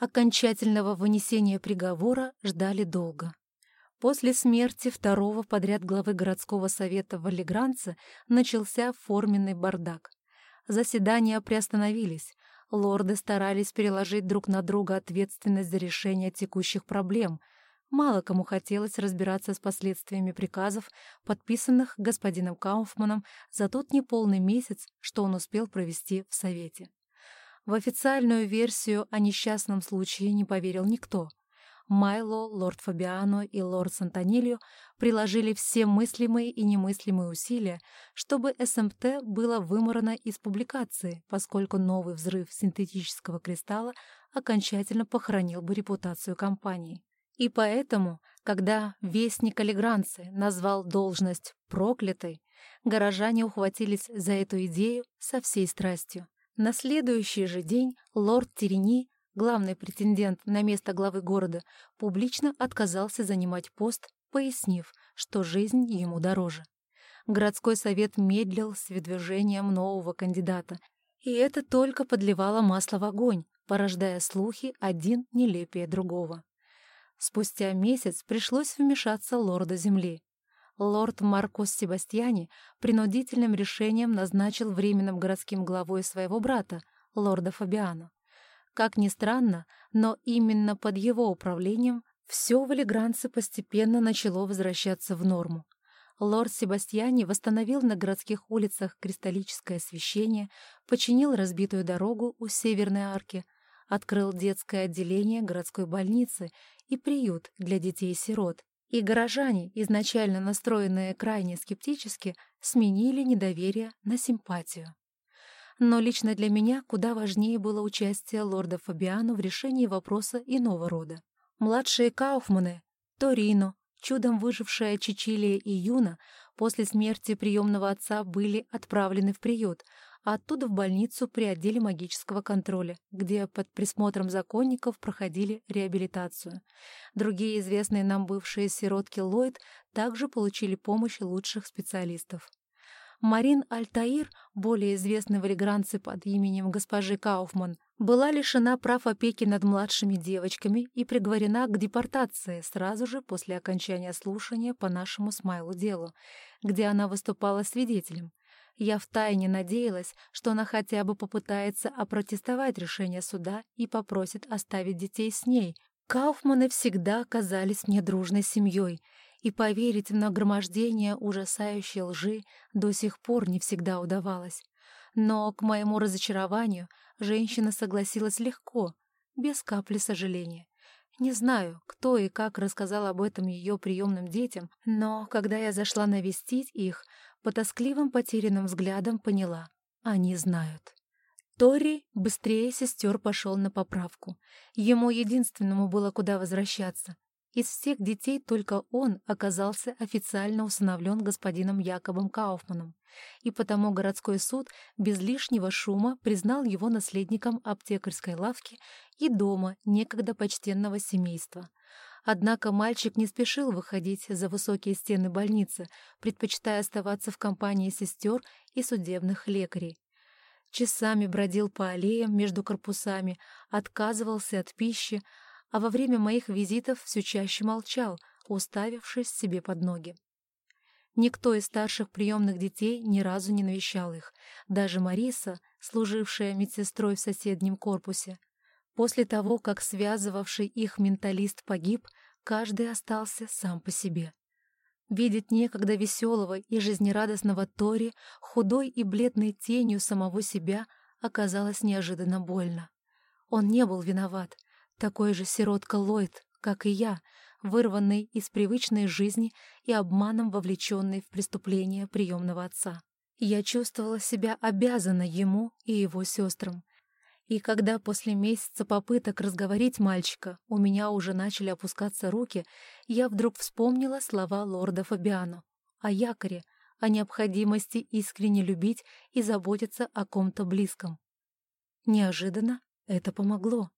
Окончательного вынесения приговора ждали долго. После смерти второго подряд главы городского совета Валлигранца начался форменный бардак. Заседания приостановились. Лорды старались переложить друг на друга ответственность за решение текущих проблем. Мало кому хотелось разбираться с последствиями приказов, подписанных господином Кауфманом за тот неполный месяц, что он успел провести в Совете. В официальную версию о несчастном случае не поверил никто — Майло, лорд Фабиано и лорд Сантонильо приложили все мыслимые и немыслимые усилия, чтобы СМТ было выморано из публикации, поскольку новый взрыв синтетического кристалла окончательно похоронил бы репутацию компании. И поэтому, когда вестник Алигранцы назвал должность «проклятой», горожане ухватились за эту идею со всей страстью. На следующий же день лорд Терени главный претендент на место главы города, публично отказался занимать пост, пояснив, что жизнь ему дороже. Городской совет медлил с выдвижением нового кандидата, и это только подливало масло в огонь, порождая слухи один нелепее другого. Спустя месяц пришлось вмешаться лорда земли. Лорд Маркос Себастьяни принудительным решением назначил временным городским главой своего брата, лорда Фабиано. Как ни странно, но именно под его управлением все в Элегранце постепенно начало возвращаться в норму. Лорд Себастьяни восстановил на городских улицах кристаллическое освещение, починил разбитую дорогу у Северной арки, открыл детское отделение городской больницы и приют для детей-сирот. И горожане, изначально настроенные крайне скептически, сменили недоверие на симпатию. Но лично для меня куда важнее было участие лорда Фабиано в решении вопроса иного рода. Младшие Кауфманы, Торино, чудом выжившая Чичилия и Юна, после смерти приемного отца были отправлены в приют, а оттуда в больницу при отделе магического контроля, где под присмотром законников проходили реабилитацию. Другие известные нам бывшие сиротки Ллойд также получили помощь лучших специалистов. Марин Альтаир, более известной валигранцы под именем госпожи Кауфман, была лишена прав опеки над младшими девочками и приговорена к депортации сразу же после окончания слушания по нашему Смайлу делу, где она выступала свидетелем. Я втайне надеялась, что она хотя бы попытается опротестовать решение суда и попросит оставить детей с ней. Кауфманы всегда казались мне дружной семьей — и поверить в нагромождение ужасающей лжи до сих пор не всегда удавалось. Но, к моему разочарованию, женщина согласилась легко, без капли сожаления. Не знаю, кто и как рассказал об этом ее приемным детям, но, когда я зашла навестить их, по тоскливым потерянным взглядам поняла — они знают. Тори быстрее сестер пошел на поправку. Ему единственному было куда возвращаться. Из всех детей только он оказался официально усыновлен господином Якобом Кауфманом, и потому городской суд без лишнего шума признал его наследником аптекарской лавки и дома некогда почтенного семейства. Однако мальчик не спешил выходить за высокие стены больницы, предпочитая оставаться в компании сестер и судебных лекарей. Часами бродил по аллеям между корпусами, отказывался от пищи, а во время моих визитов все чаще молчал, уставившись себе под ноги. Никто из старших приемных детей ни разу не навещал их, даже Мариса, служившая медсестрой в соседнем корпусе. После того, как связывавший их менталист погиб, каждый остался сам по себе. Видеть некогда веселого и жизнерадостного Тори, худой и бледной тенью самого себя, оказалось неожиданно больно. Он не был виноват — такой же сиротка Ллойд, как и я, вырванный из привычной жизни и обманом вовлеченный в преступление приемного отца. Я чувствовала себя обязанной ему и его сестрам. И когда после месяца попыток разговорить мальчика у меня уже начали опускаться руки, я вдруг вспомнила слова лорда Фабиано о якоре, о необходимости искренне любить и заботиться о ком-то близком. Неожиданно это помогло.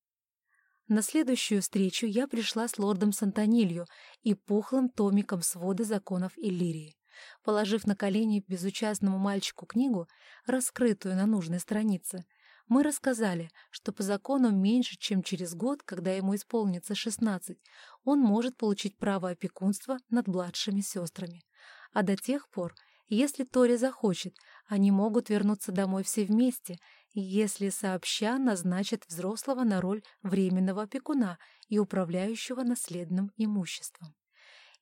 На следующую встречу я пришла с лордом Сантонилью и пухлым томиком свода законов Иллирии. Положив на колени безучастному мальчику книгу, раскрытую на нужной странице, Мы рассказали, что по закону меньше, чем через год, когда ему исполнится 16, он может получить право опекунства над младшими сестрами. А до тех пор, если Тори захочет, они могут вернуться домой все вместе, если сообща назначат взрослого на роль временного опекуна и управляющего наследным имуществом.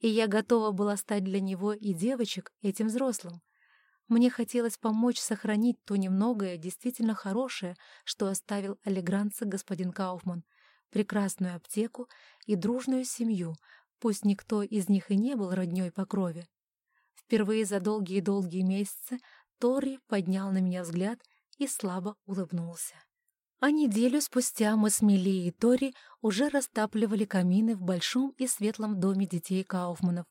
И я готова была стать для него и девочек этим взрослым, мне хотелось помочь сохранить то немногое, действительно хорошее, что оставил Аллегранце господин Кауфман, прекрасную аптеку и дружную семью, пусть никто из них и не был роднёй по крови. Впервые за долгие-долгие месяцы Тори поднял на меня взгляд и слабо улыбнулся. А неделю спустя мы с Мили и Тори уже растапливали камины в большом и светлом доме детей Кауфманов,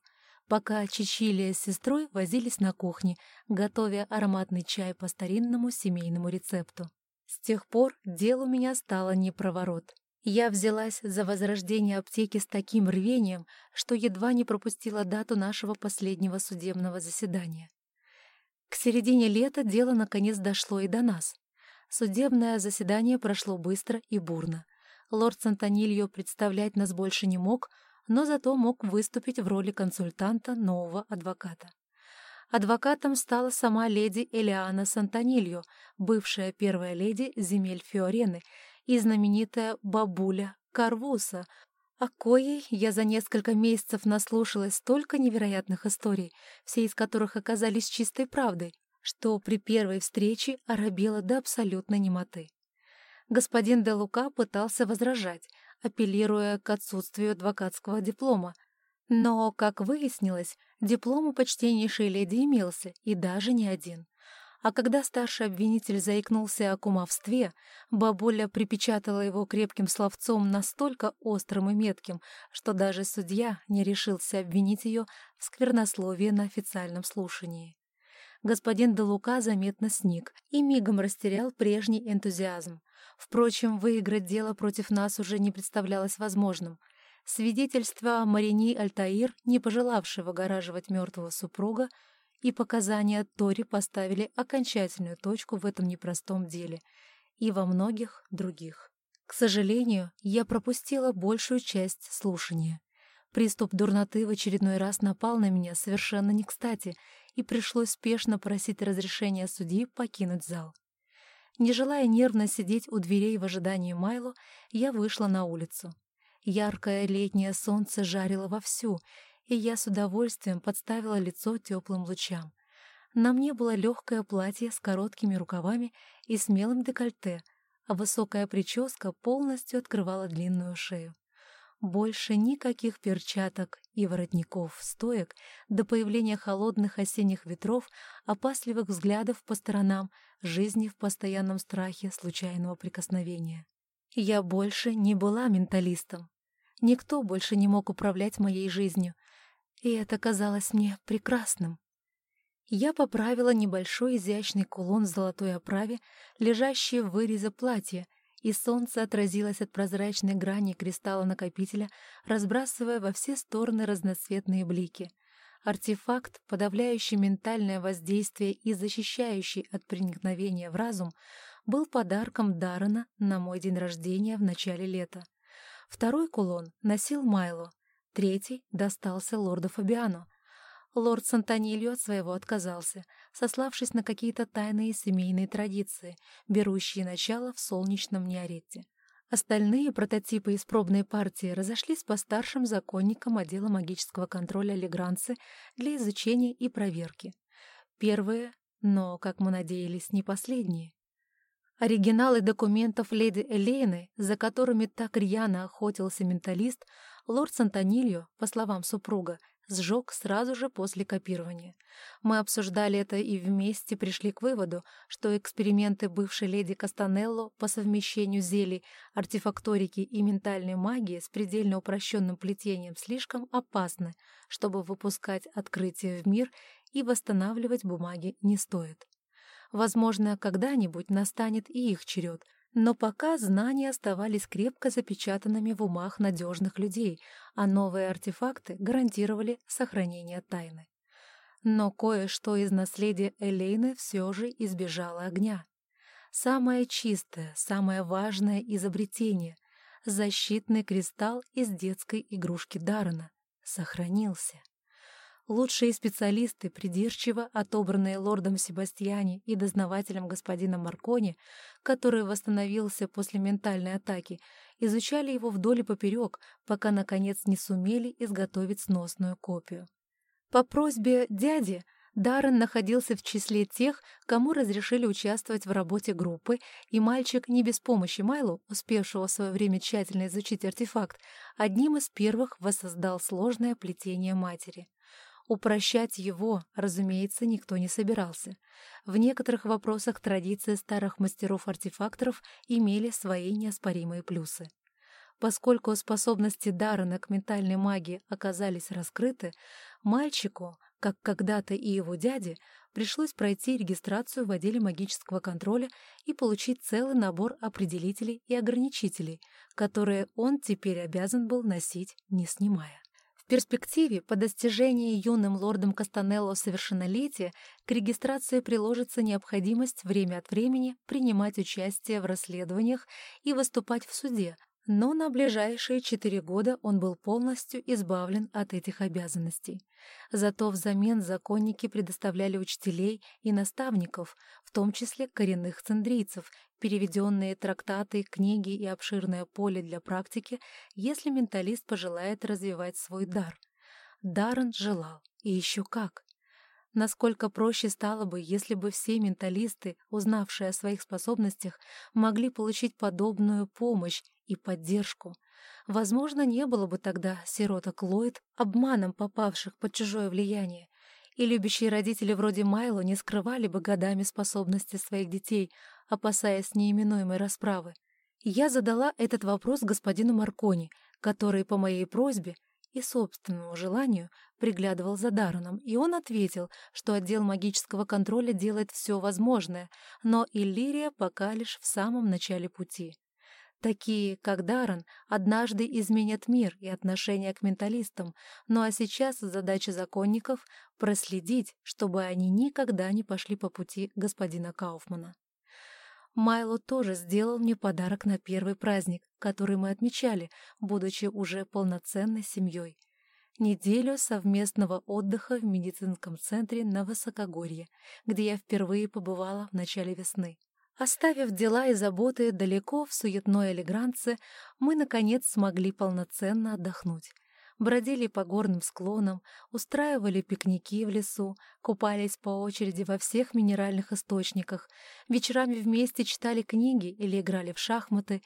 пока Чичилия с сестрой возились на кухне, готовя ароматный чай по старинному семейному рецепту. С тех пор дело у меня стало не проворот. Я взялась за возрождение аптеки с таким рвением, что едва не пропустила дату нашего последнего судебного заседания. К середине лета дело наконец дошло и до нас. Судебное заседание прошло быстро и бурно. Лорд Сантонильо представлять нас больше не мог — но зато мог выступить в роли консультанта нового адвоката. Адвокатом стала сама леди Элиана Сантонильо, бывшая первая леди земель Фиорены и знаменитая бабуля Карвуса, о коей я за несколько месяцев наслушалась столько невероятных историй, все из которых оказались чистой правдой, что при первой встрече оробела до абсолютной немоты. Господин де Лука пытался возражать, апеллируя к отсутствию адвокатского диплома. Но, как выяснилось, диплом у почтеннейшей леди имелся, и даже не один. А когда старший обвинитель заикнулся о кумовстве, бабуля припечатала его крепким словцом настолько острым и метким, что даже судья не решился обвинить ее в сквернословии на официальном слушании. Господин Делука заметно сник и мигом растерял прежний энтузиазм. Впрочем, выиграть дело против нас уже не представлялось возможным. Свидетельство Марини Альтаир, не пожелавшей выгораживать мертвого супруга, и показания Тори поставили окончательную точку в этом непростом деле и во многих других. К сожалению, я пропустила большую часть слушания. Приступ дурноты в очередной раз напал на меня совершенно не кстати, и пришлось спешно просить разрешения судьи покинуть зал. Не желая нервно сидеть у дверей в ожидании Майло, я вышла на улицу. Яркое летнее солнце жарило вовсю, и я с удовольствием подставила лицо теплым лучам. На мне было легкое платье с короткими рукавами и смелым декольте, а высокая прическа полностью открывала длинную шею. Больше никаких перчаток и воротников, стоек, до появления холодных осенних ветров, опасливых взглядов по сторонам, жизни в постоянном страхе случайного прикосновения. Я больше не была менталистом. Никто больше не мог управлять моей жизнью, и это казалось мне прекрасным. Я поправила небольшой изящный кулон в золотой оправе, лежащий в вырезе платья, и солнце отразилось от прозрачной грани кристалла-накопителя, разбрасывая во все стороны разноцветные блики. Артефакт, подавляющий ментальное воздействие и защищающий от проникновения в разум, был подарком Даррена на мой день рождения в начале лета. Второй кулон носил Майло, третий достался лорду Фабиану, Лорд Сантонильо от своего отказался, сославшись на какие-то тайные семейные традиции, берущие начало в солнечном Неоретте. Остальные прототипы из пробной партии разошлись по старшим законникам отдела магического контроля Легранцы для изучения и проверки. Первые, но, как мы надеялись, не последние. Оригиналы документов леди Элейны, за которыми так рьяно охотился менталист, лорд Сантонильо, по словам супруга, сжег сразу же после копирования. Мы обсуждали это и вместе пришли к выводу, что эксперименты бывшей леди Кастанелло по совмещению зелий, артефакторики и ментальной магии с предельно упрощенным плетением слишком опасны, чтобы выпускать открытия в мир и восстанавливать бумаги не стоит. Возможно, когда-нибудь настанет и их черед — но пока знания оставались крепко запечатанными в умах надежных людей, а новые артефакты гарантировали сохранение тайны. Но кое-что из наследия Элейны все же избежало огня. Самое чистое, самое важное изобретение — защитный кристалл из детской игрушки Даррена — сохранился. Лучшие специалисты, придирчиво отобранные лордом Себастьяне и дознавателем господином Маркони, который восстановился после ментальной атаки, изучали его вдоль и поперек, пока, наконец, не сумели изготовить сносную копию. По просьбе дяди Даррен находился в числе тех, кому разрешили участвовать в работе группы, и мальчик не без помощи Майлу, успевшего в свое время тщательно изучить артефакт, одним из первых воссоздал сложное плетение матери — Упрощать его, разумеется, никто не собирался. В некоторых вопросах традиции старых мастеров-артефакторов имели свои неоспоримые плюсы. Поскольку способности Даррена к ментальной магии оказались раскрыты, мальчику, как когда-то и его дяде, пришлось пройти регистрацию в отделе магического контроля и получить целый набор определителей и ограничителей, которые он теперь обязан был носить, не снимая перспективе, по достижении юным лордом Кастанелло совершеннолетия, к регистрации приложится необходимость время от времени принимать участие в расследованиях и выступать в суде, но на ближайшие четыре года он был полностью избавлен от этих обязанностей. Зато взамен законники предоставляли учителей и наставников, в том числе коренных цендрийцев, переведенные трактаты, книги и обширное поле для практики, если менталист пожелает развивать свой дар. Даррен желал, и еще как. Насколько проще стало бы, если бы все менталисты, узнавшие о своих способностях, могли получить подобную помощь и поддержку. Возможно, не было бы тогда сироток Ллойд, обманом попавших под чужое влияние, и любящие родители вроде Майло не скрывали бы годами способности своих детей, опасаясь неименуемой расправы. Я задала этот вопрос господину Маркони, который по моей просьбе и собственному желанию приглядывал за Дарреном, и он ответил, что отдел магического контроля делает все возможное, но Иллирия пока лишь в самом начале пути. Такие, как Даррен, однажды изменят мир и отношение к менталистам, ну а сейчас задача законников — проследить, чтобы они никогда не пошли по пути господина Кауфмана. Майло тоже сделал мне подарок на первый праздник, который мы отмечали, будучи уже полноценной семьей. Неделю совместного отдыха в медицинском центре на Высокогорье, где я впервые побывала в начале весны. Оставив дела и заботы далеко в суетной элегранце, мы, наконец, смогли полноценно отдохнуть бродили по горным склонам, устраивали пикники в лесу, купались по очереди во всех минеральных источниках, вечерами вместе читали книги или играли в шахматы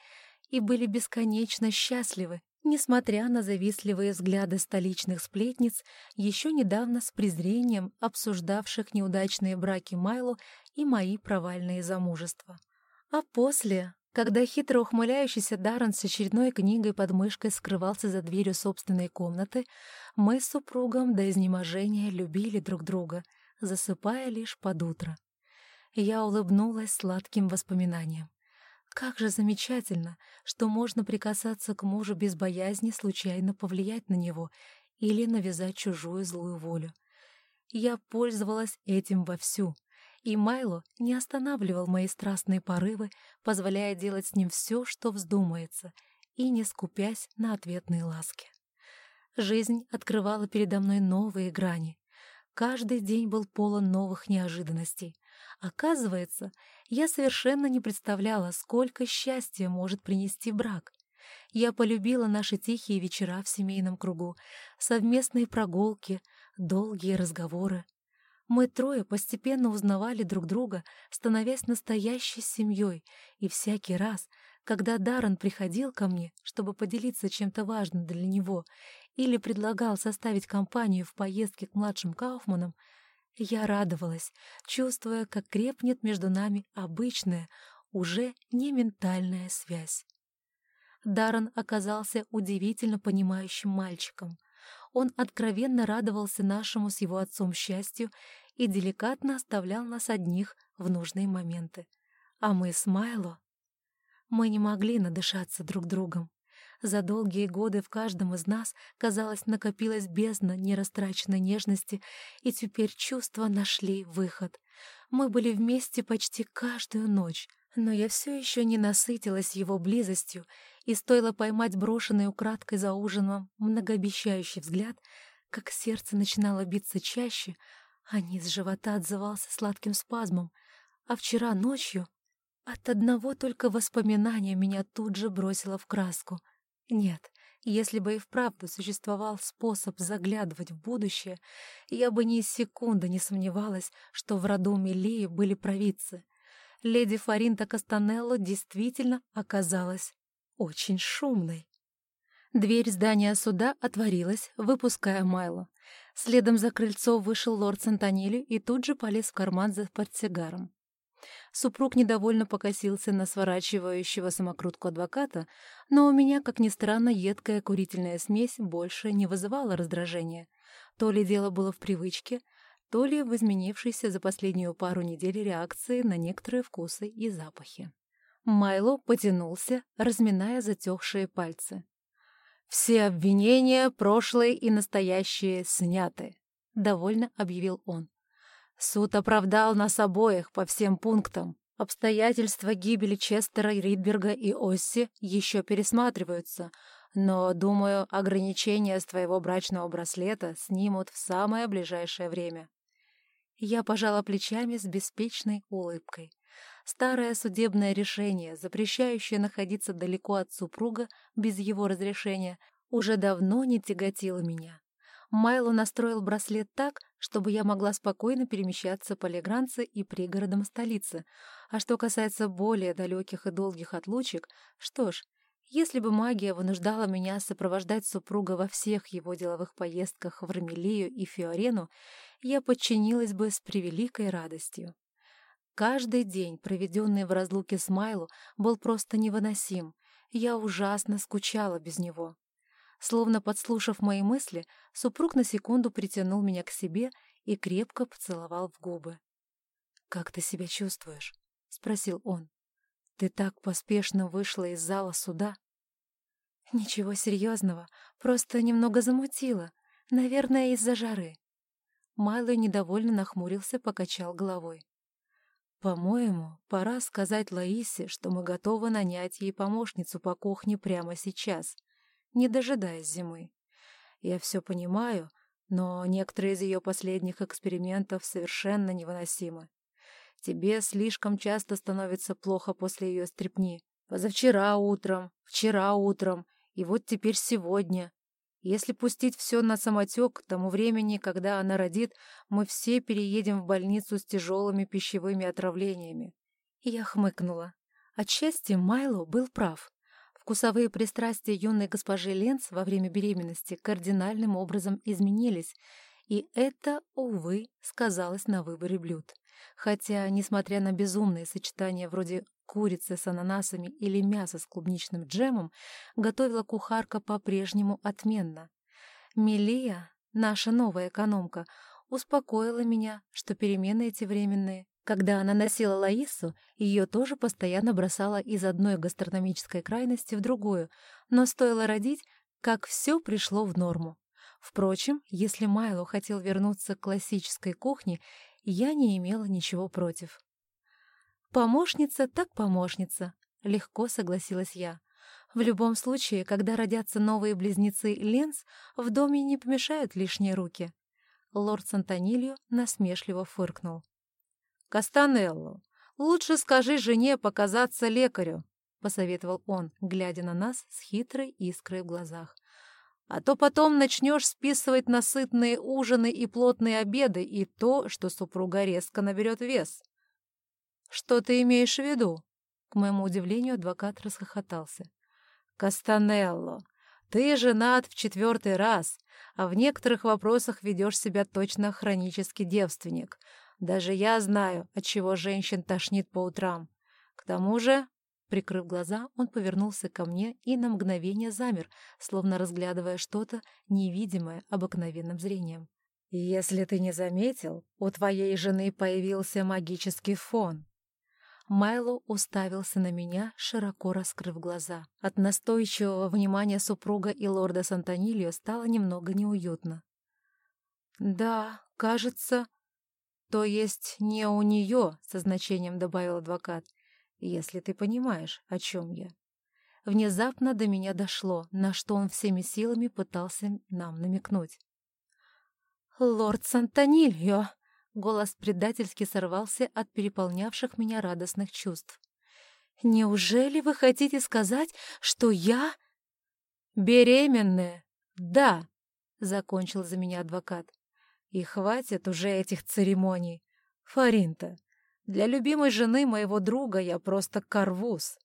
и были бесконечно счастливы, несмотря на завистливые взгляды столичных сплетниц, еще недавно с презрением обсуждавших неудачные браки Майлу и мои провальные замужества. А после, когда хитро ухмыляющийся Даррен с очередной книгой под мышкой скрывался за дверью собственной комнаты, мы с супругом до изнеможения любили друг друга, засыпая лишь под утро. Я улыбнулась сладким воспоминанием. Как же замечательно, что можно прикасаться к мужу без боязни случайно повлиять на него или навязать чужую злую волю. Я пользовалась этим вовсю, и Майло не останавливал мои страстные порывы, позволяя делать с ним все, что вздумается, и не скупясь на ответные ласки. Жизнь открывала передо мной новые грани. Каждый день был полон новых неожиданностей. Оказывается, я совершенно не представляла, сколько счастья может принести брак. Я полюбила наши тихие вечера в семейном кругу, совместные прогулки, долгие разговоры, мы трое постепенно узнавали друг друга, становясь настоящей семьей, и всякий раз, когда Даррен приходил ко мне, чтобы поделиться чем-то важным для него, или предлагал составить компанию в поездке к младшим Кауфманам, я радовалась, чувствуя, как крепнет между нами обычная, уже не ментальная связь. Даррен оказался удивительно понимающим мальчиком — он откровенно радовался нашему с его отцом счастью и деликатно оставлял нас одних в нужные моменты. А мы с Майло... Мы не могли надышаться друг другом. За долгие годы в каждом из нас, казалось, накопилась бездна нерастраченной нежности, и теперь чувства нашли выход. Мы были вместе почти каждую ночь, Но я все еще не насытилась его близостью, и стоило поймать брошенный украдкой за ужином многообещающий взгляд, как сердце начинало биться чаще, а низ живота отзывался сладким спазмом, а вчера ночью от одного только воспоминания меня тут же бросило в краску. Нет, если бы и вправду существовал способ заглядывать в будущее, я бы ни секунды не сомневалась, что в роду Мелии были провидцы. Леди Фаринта Кастанелло действительно оказалась очень шумной. Дверь здания суда отворилась, выпуская Майло. Следом за крыльцо вышел лорд Сантонили и тут же полез в карман за портсигаром. Супруг недовольно покосился на сворачивающего самокрутку адвоката, но у меня, как ни странно, едкая курительная смесь больше не вызывала раздражения. То ли дело было в привычке, то ли в изменившейся за последнюю пару недель реакции на некоторые вкусы и запахи. Майло потянулся, разминая затекшие пальцы. «Все обвинения, прошлые и настоящие, сняты», — довольно объявил он. Суд оправдал нас обоих по всем пунктам. Обстоятельства гибели Честера, Ридберга и Осси еще пересматриваются, но, думаю, ограничения с твоего брачного браслета снимут в самое ближайшее время. Я пожала плечами с беспечной улыбкой. Старое судебное решение, запрещающее находиться далеко от супруга без его разрешения, уже давно не тяготило меня. Майло настроил браслет так, чтобы я могла спокойно перемещаться по Легранце и пригородам столицы. А что касается более далеких и долгих отлучек, что ж, если бы магия вынуждала меня сопровождать супруга во всех его деловых поездках в Рамелию и Фиорену, я подчинилась бы с превеликой радостью. Каждый день, проведенный в разлуке с Майлу, был просто невыносим. Я ужасно скучала без него. Словно подслушав мои мысли, супруг на секунду притянул меня к себе и крепко поцеловал в губы. «Как ты себя чувствуешь?» — спросил он. «Ты так поспешно вышла из зала суда?» «Ничего серьезного, просто немного замутила. Наверное, из-за жары». Майло недовольно нахмурился, покачал головой. «По-моему, пора сказать Лаисе, что мы готовы нанять ей помощницу по кухне прямо сейчас», не дожидаясь зимы. Я все понимаю, но некоторые из ее последних экспериментов совершенно невыносимы. Тебе слишком часто становится плохо после ее стрепни. Позавчера утром, вчера утром, и вот теперь сегодня. Если пустить все на самотек, к тому времени, когда она родит, мы все переедем в больницу с тяжелыми пищевыми отравлениями. Я хмыкнула. Отчасти Майло был прав. Вкусовые пристрастия юной госпожи Ленц во время беременности кардинальным образом изменились, и это, увы, сказалось на выборе блюд. Хотя, несмотря на безумные сочетания вроде курицы с ананасами или мяса с клубничным джемом, готовила кухарка по-прежнему отменно. Мелия, наша новая экономка, успокоила меня, что перемены эти временные, когда она носила Лаису, ее тоже постоянно бросала из одной гастрономической крайности в другую, но стоило родить, как все пришло в норму. Впрочем, если Майло хотел вернуться к классической кухне, я не имела ничего против. «Помощница так помощница», — легко согласилась я. В любом случае, когда родятся новые близнецы Ленс, в доме не помешают лишние руки. Лорд Сантонильо насмешливо фыркнул. «Кастанелло, лучше скажи жене показаться лекарю», — посоветовал он, глядя на нас с хитрой искрой в глазах. «А то потом начнешь списывать на сытные ужины и плотные обеды и то, что супруга резко наберет вес». «Что ты имеешь в виду?» К моему удивлению, адвокат расхохотался. «Кастанелло, ты женат в четвертый раз, а в некоторых вопросах ведешь себя точно хронический девственник. Даже я знаю, от чего женщин тошнит по утрам. К тому же, прикрыв глаза, он повернулся ко мне и на мгновение замер, словно разглядывая что-то невидимое обыкновенным зрением. «Если ты не заметил, у твоей жены появился магический фон». Майло уставился на меня, широко раскрыв глаза. От настойчивого внимания супруга и лорда Сантонильо стало немного неуютно. «Да, кажется, «То есть не у нее», — со значением добавил адвокат. если ты понимаешь, о чем я. Внезапно до меня дошло, на что он всеми силами пытался нам намекнуть. «Лорд Сантонильо!» — голос предательски сорвался от переполнявших меня радостных чувств. «Неужели вы хотите сказать, что я...» «Беременная? Да!» — закончил за меня адвокат. «И хватит уже этих церемоний. Фаринта, для любимой жены моего друга я просто корвуз.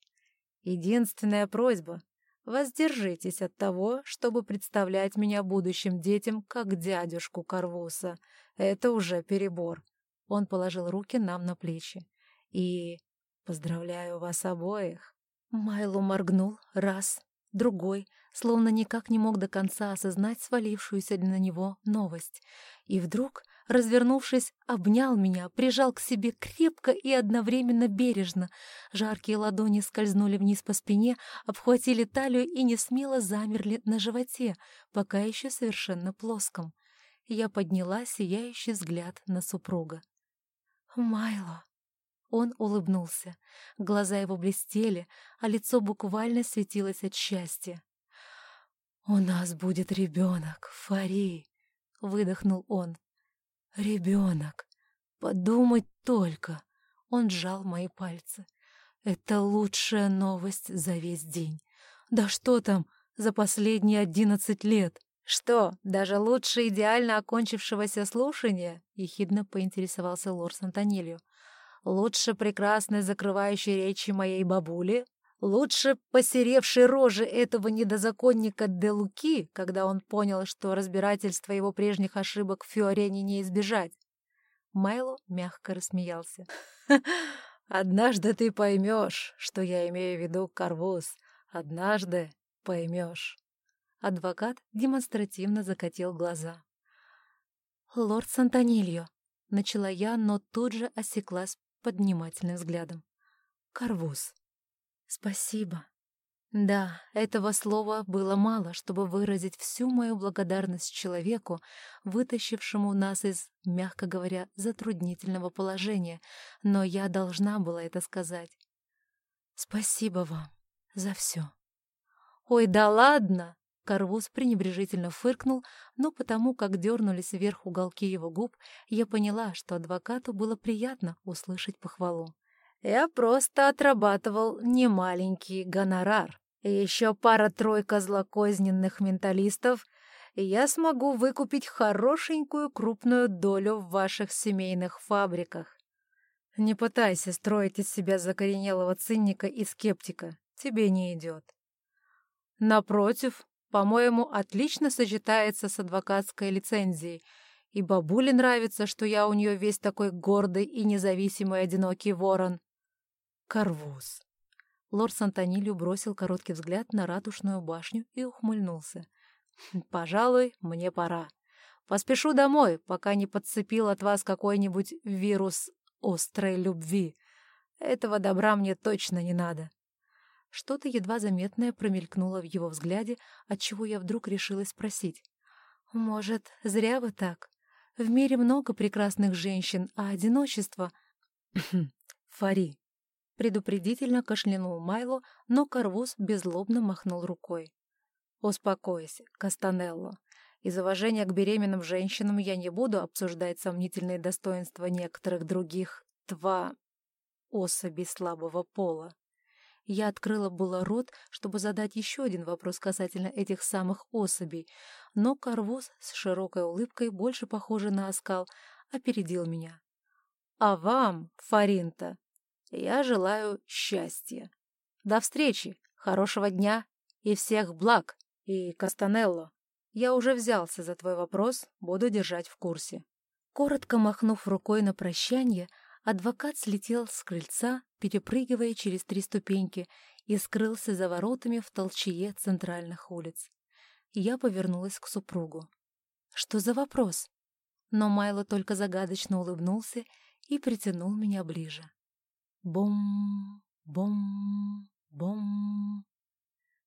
Единственная просьба — воздержитесь от того, чтобы представлять меня будущим детям как дядюшку Карвуса. Это уже перебор. Он положил руки нам на плечи. И поздравляю вас обоих. Майло моргнул раз, другой, словно никак не мог до конца осознать свалившуюся на него новость. И вдруг развернувшись, обнял меня, прижал к себе крепко и одновременно бережно. Жаркие ладони скользнули вниз по спине, обхватили талию и не смело замерли на животе, пока еще совершенно плоском. Я подняла сияющий взгляд на супруга. «Майло!» Он улыбнулся. Глаза его блестели, а лицо буквально светилось от счастья. «У нас будет ребенок, Фари!» — выдохнул он. Ребенок. Подумать только. Он сжал мои пальцы. Это лучшая новость за весь день. Да что там, за последние одиннадцать лет. Что, даже лучше идеально окончившегося слушания? Ехидно поинтересовался лорд Антонилью. Лучше прекрасной закрывающей речи моей бабули, Лучше посеревшей рожи этого недозаконника де Луки, когда он понял, что разбирательства его прежних ошибок в Фиорене не избежать. Майло мягко рассмеялся. «Однажды ты поймешь, что я имею в виду, Карвуз. Однажды поймешь». Адвокат демонстративно закатил глаза. «Лорд Сантонильо», — начала я, но тут же осеклась под внимательным взглядом. «Карвуз». «Спасибо». Да, этого слова было мало, чтобы выразить всю мою благодарность человеку, вытащившему нас из, мягко говоря, затруднительного положения, но я должна была это сказать. Спасибо вам за все. «Ой, да ладно!» Карвуз пренебрежительно фыркнул, но потому, как дернулись вверх уголки его губ, я поняла, что адвокату было приятно услышать похвалу. Я просто отрабатывал немаленький гонорар. Еще пара-тройка злокозненных менталистов, и я смогу выкупить хорошенькую крупную долю в ваших семейных фабриках. Не пытайся строить из себя закоренелого цинника и скептика. Тебе не идет. Напротив, по-моему, отлично сочетается с адвокатской лицензией, и бабуле нравится, что я у нее весь такой гордый и независимый одинокий ворон. Карвуз. Лорд Сантонилью бросил короткий взгляд на ратушную башню и ухмыльнулся. «Хм, «Пожалуй, мне пора. Поспешу домой, пока не подцепил от вас какой-нибудь вирус острой любви. Этого добра мне точно не надо». Что-то едва заметное промелькнуло в его взгляде, отчего я вдруг решилась спросить. «Может, зря вы так? В мире много прекрасных женщин, а одиночество...» «Фари, Предупредительно кашлянул Майло, но Карвуз беззлобно махнул рукой. «Успокойся, Кастанелло. Из уважения к беременным женщинам я не буду обсуждать сомнительные достоинства некоторых других тва особей слабого пола. Я открыла было рот, чтобы задать еще один вопрос касательно этих самых особей, но Карвуз с широкой улыбкой, больше похожий на оскал, опередил меня. «А вам, Фаринта, я желаю счастья. До встречи, хорошего дня и всех благ. И, Кастанелло, я уже взялся за твой вопрос, буду держать в курсе. Коротко махнув рукой на прощание, адвокат слетел с крыльца, перепрыгивая через три ступеньки, и скрылся за воротами в толчее центральных улиц. Я повернулась к супругу. «Что за вопрос?» Но Майло только загадочно улыбнулся и притянул меня ближе. Бом, бом, бом.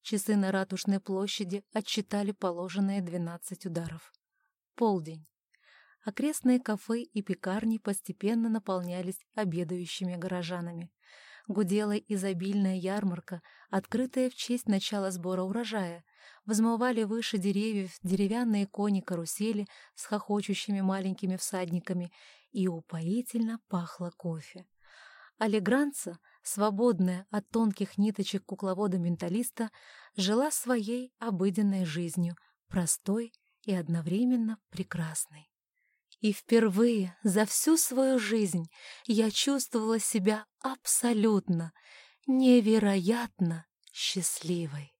Часы на ратушной площади отчитали положенные двенадцать ударов. Полдень. Окрестные кафе и пекарни постепенно наполнялись обедающими горожанами. Гудела изобильная ярмарка, открытая в честь начала сбора урожая. Взмывали выше деревьев деревянные кони-карусели с хохочущими маленькими всадниками, и упоительно пахло кофе. Алигранца, свободная от тонких ниточек кукловода-менталиста, жила своей обыденной жизнью, простой и одновременно прекрасной. И впервые за всю свою жизнь я чувствовала себя абсолютно, невероятно счастливой.